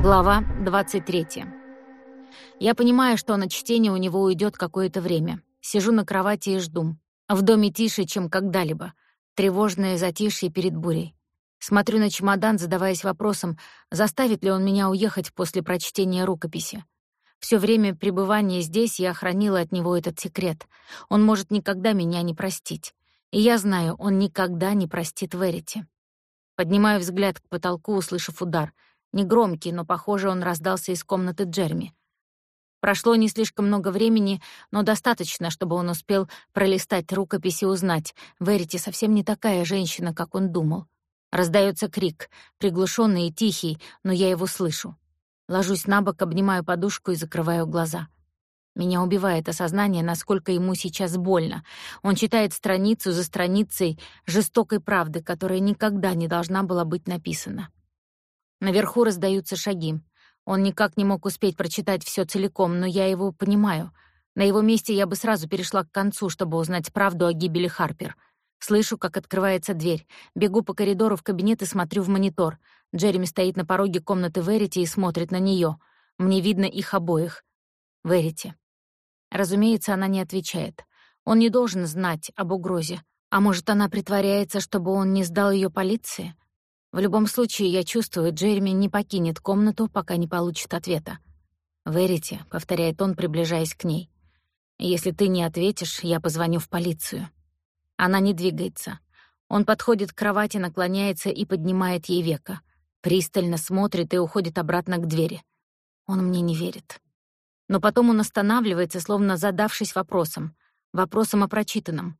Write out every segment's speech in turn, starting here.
Глава 23. Я понимаю, что на чтение у него уйдет какое-то время. Сижу на кровати и жду. В доме тише, чем когда-либо. Тревожное затишье перед бурей. Смотрю на чемодан, задаваясь вопросом, заставит ли он меня уехать после прочтения рукописи. Все время пребывания здесь я хранила от него этот секрет. Он может никогда меня не простить. И я знаю, он никогда не простит Верити. Поднимаю взгляд к потолку, услышав удар — Негромкий, но, похоже, он раздался из комнаты Джерми. Прошло не слишком много времени, но достаточно, чтобы он успел пролистать рукопись и узнать, Верити совсем не такая женщина, как он думал. Раздается крик, приглушенный и тихий, но я его слышу. Ложусь на бок, обнимаю подушку и закрываю глаза. Меня убивает осознание, насколько ему сейчас больно. Он читает страницу за страницей жестокой правды, которая никогда не должна была быть написана. Наверху раздаются шаги. Он никак не мог успеть прочитать все целиком, но я его понимаю. На его месте я бы сразу перешла к концу, чтобы узнать правду о гибели Харпер. Слышу, как открывается дверь. Бегу по коридору в кабинет и смотрю в монитор. Джереми стоит на пороге комнаты Верити и смотрит на нее. Мне видно их обоих. Верити. Разумеется, она не отвечает. Он не должен знать об угрозе. А может, она притворяется, чтобы он не сдал ее полиции? В любом случае, я чувствую, Джереми не покинет комнату, пока не получит ответа. «Верите», — повторяет он, приближаясь к ней. «Если ты не ответишь, я позвоню в полицию». Она не двигается. Он подходит к кровати, наклоняется и поднимает ей века. Пристально смотрит и уходит обратно к двери. Он мне не верит. Но потом он останавливается, словно задавшись вопросом. Вопросом о прочитанном.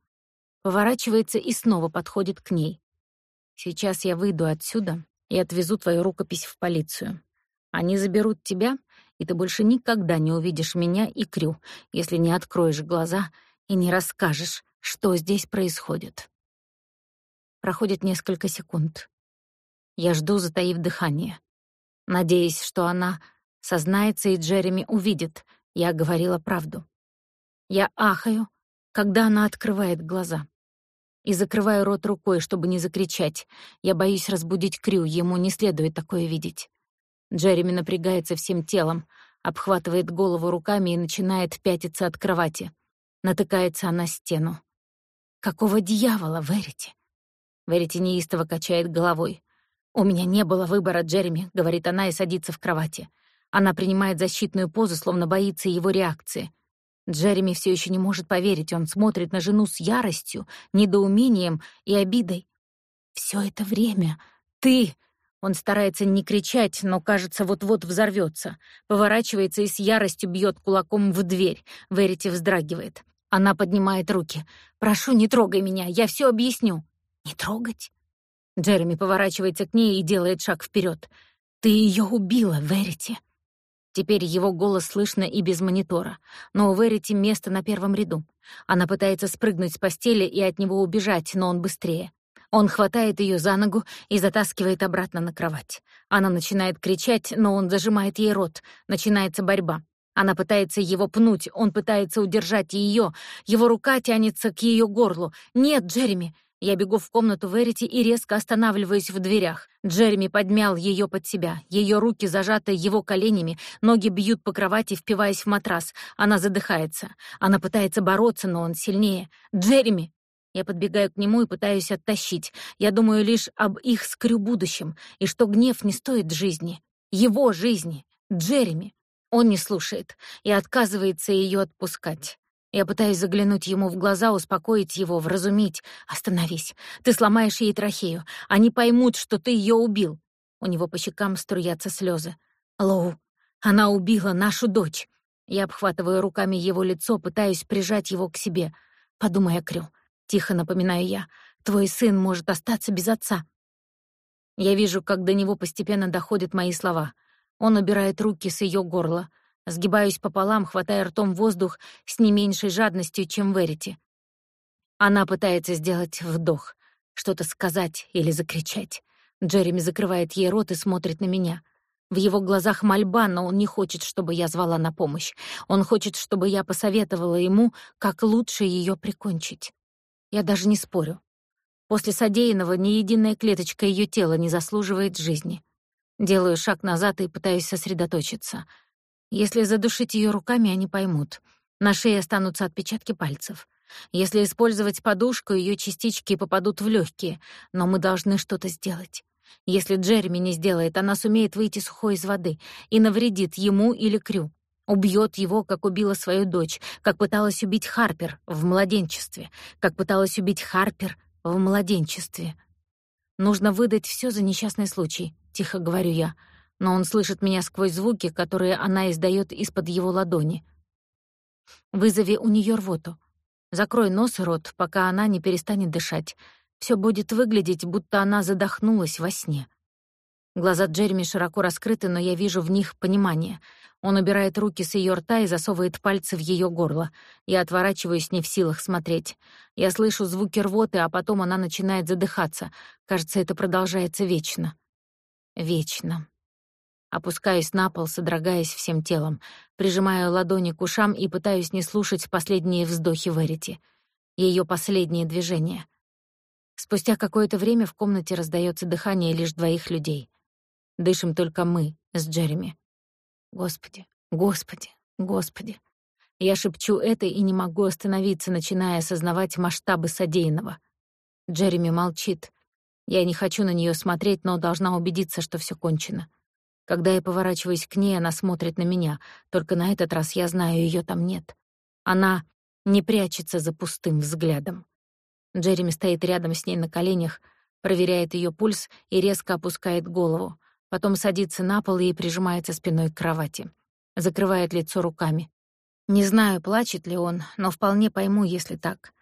Поворачивается и снова подходит к ней. Сейчас я выйду отсюда и отвезу твою рукопись в полицию. Они заберут тебя, и ты больше никогда не увидишь меня и Крю, если не откроешь глаза и не расскажешь, что здесь происходит. Проходит несколько секунд. Я жду, затаив дыхание. Надеясь, что она сознается и Джереми увидит, я говорила правду. Я ахаю, когда она открывает глаза и закрываю рот рукой, чтобы не закричать. Я боюсь разбудить Крю, ему не следует такое видеть. Джереми напрягается всем телом, обхватывает голову руками и начинает пятиться от кровати. Натыкается она стену. «Какого дьявола, Верите?» Верите неистово качает головой. «У меня не было выбора, Джереми», — говорит она и садится в кровати. Она принимает защитную позу, словно боится его реакции. Джереми все еще не может поверить, он смотрит на жену с яростью, недоумением и обидой. Все это время ты... Он старается не кричать, но, кажется, вот-вот взорвется. Поворачивается и с яростью бьет кулаком в дверь. Верити вздрагивает. Она поднимает руки. «Прошу, не трогай меня, я все объясню». «Не трогать?» Джереми поворачивается к ней и делает шаг вперед. «Ты ее убила, Верити». Теперь его голос слышно и без монитора, но у Верити место на первом ряду. Она пытается спрыгнуть с постели и от него убежать, но он быстрее. Он хватает ее за ногу и затаскивает обратно на кровать. Она начинает кричать, но он зажимает ей рот. Начинается борьба. Она пытается его пнуть, он пытается удержать ее. Его рука тянется к ее горлу. «Нет, Джереми!» Я бегу в комнату Верити и резко останавливаюсь в дверях. Джереми подмял ее под себя. Ее руки зажаты его коленями, ноги бьют по кровати, впиваясь в матрас. Она задыхается. Она пытается бороться, но он сильнее. «Джереми!» Я подбегаю к нему и пытаюсь оттащить. Я думаю лишь об их скрю будущем, и что гнев не стоит жизни. Его жизни. Джереми. Он не слушает и отказывается ее отпускать. Я пытаюсь заглянуть ему в глаза, успокоить его, вразумить. «Остановись. Ты сломаешь ей трахею. Они поймут, что ты ее убил». У него по щекам струятся слезы. «Лоу, она убила нашу дочь». Я обхватываю руками его лицо, пытаюсь прижать его к себе. «Подумай о Крю». Тихо напоминаю я. «Твой сын может остаться без отца». Я вижу, как до него постепенно доходят мои слова. Он убирает руки с ее горла. Сгибаюсь пополам, хватая ртом воздух с не меньшей жадностью, чем Верити. Она пытается сделать вдох, что-то сказать или закричать. Джереми закрывает ей рот и смотрит на меня. В его глазах мольба, но он не хочет, чтобы я звала на помощь. Он хочет, чтобы я посоветовала ему, как лучше ее прикончить. Я даже не спорю. После содеянного ни единая клеточка ее тела не заслуживает жизни. Делаю шаг назад и пытаюсь сосредоточиться. Если задушить ее руками, они поймут. На шее останутся отпечатки пальцев. Если использовать подушку, ее частички попадут в легкие, но мы должны что-то сделать. Если Джереми не сделает, она сумеет выйти сухой из воды и навредит ему или Крю. Убьет его, как убила свою дочь, как пыталась убить Харпер в младенчестве, как пыталась убить Харпер в младенчестве. Нужно выдать все за несчастный случай, тихо говорю я, но он слышит меня сквозь звуки, которые она издает из-под его ладони. Вызови у нее рвоту. Закрой нос и рот, пока она не перестанет дышать. Все будет выглядеть, будто она задохнулась во сне. Глаза Джереми широко раскрыты, но я вижу в них понимание. Он убирает руки с ее рта и засовывает пальцы в ее горло. Я отворачиваюсь, не в силах смотреть. Я слышу звуки рвоты, а потом она начинает задыхаться. Кажется, это продолжается вечно. Вечно. Опускаюсь на пол, содрогаясь всем телом, прижимаю ладони к ушам и пытаюсь не слушать последние вздохи Верити. Ее последние движения. Спустя какое-то время в комнате раздается дыхание лишь двоих людей. Дышим только мы с Джереми. Господи, Господи, Господи. Я шепчу это и не могу остановиться, начиная осознавать масштабы содеянного. Джереми молчит. Я не хочу на нее смотреть, но должна убедиться, что все кончено. Когда я поворачиваюсь к ней, она смотрит на меня, только на этот раз я знаю, ее там нет. Она не прячется за пустым взглядом. Джереми стоит рядом с ней на коленях, проверяет ее пульс и резко опускает голову, потом садится на пол и прижимается спиной к кровати. Закрывает лицо руками. Не знаю, плачет ли он, но вполне пойму, если так.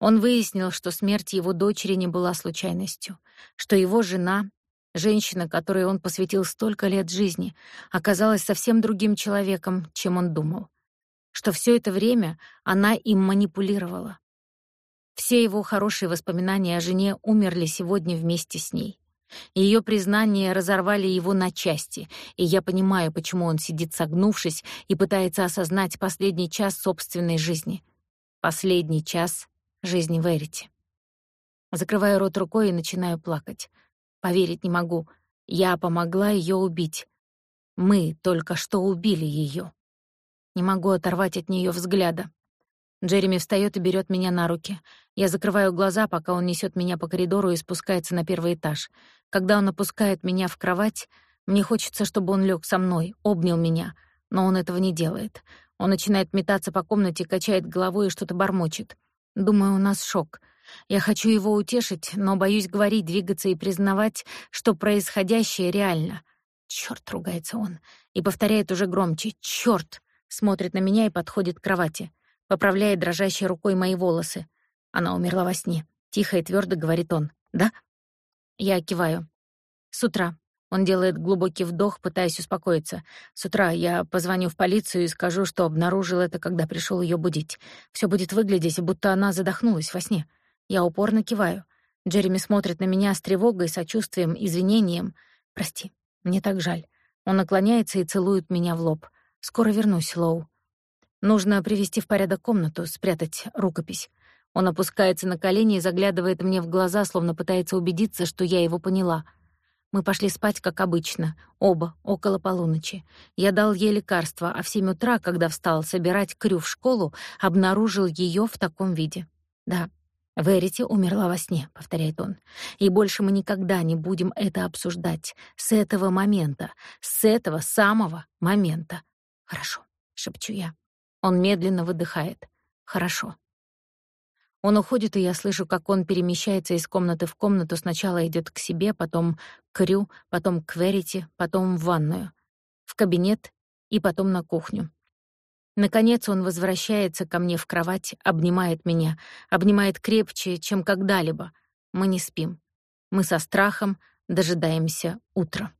Он выяснил, что смерть его дочери не была случайностью, что его жена Женщина, которой он посвятил столько лет жизни, оказалась совсем другим человеком, чем он думал. Что все это время она им манипулировала. Все его хорошие воспоминания о жене умерли сегодня вместе с ней. Ее признания разорвали его на части, и я понимаю, почему он сидит согнувшись и пытается осознать последний час собственной жизни. Последний час жизни Верити. Закрываю рот рукой и начинаю плакать. Поверить не могу. Я помогла ее убить. Мы только что убили ее. Не могу оторвать от нее взгляда. Джереми встает и берет меня на руки. Я закрываю глаза, пока он несет меня по коридору и спускается на первый этаж. Когда он опускает меня в кровать, мне хочется, чтобы он лег со мной, обнял меня, но он этого не делает. Он начинает метаться по комнате, качает головой и что-то бормочет. Думаю, у нас шок — я хочу его утешить, но боюсь говорить, двигаться и признавать, что происходящее реально. Чёрт, ругается он и повторяет уже громче. Чёрт! Смотрит на меня и подходит к кровати. Поправляет дрожащей рукой мои волосы. Она умерла во сне. Тихо и твёрдо говорит он. Да? Я киваю. С утра. Он делает глубокий вдох, пытаясь успокоиться. С утра я позвоню в полицию и скажу, что обнаружил это, когда пришёл её будить. Всё будет выглядеть, будто она задохнулась во сне. Я упорно киваю. Джереми смотрит на меня с тревогой, сочувствием, извинением. «Прости, мне так жаль». Он наклоняется и целует меня в лоб. «Скоро вернусь, Лоу. Нужно привести в порядок комнату, спрятать рукопись». Он опускается на колени и заглядывает мне в глаза, словно пытается убедиться, что я его поняла. Мы пошли спать, как обычно, оба, около полуночи. Я дал ей лекарство, а в семь утра, когда встал собирать Крю в школу, обнаружил ее в таком виде. Да, «Верити умерла во сне», — повторяет он. «И больше мы никогда не будем это обсуждать. С этого момента. С этого самого момента». «Хорошо», — шепчу я. Он медленно выдыхает. «Хорошо». Он уходит, и я слышу, как он перемещается из комнаты в комнату. Сначала идет к себе, потом к Рю, потом к Верити, потом в ванную, в кабинет и потом на кухню. Наконец он возвращается ко мне в кровать, обнимает меня, обнимает крепче, чем когда-либо. Мы не спим. Мы со страхом дожидаемся утра.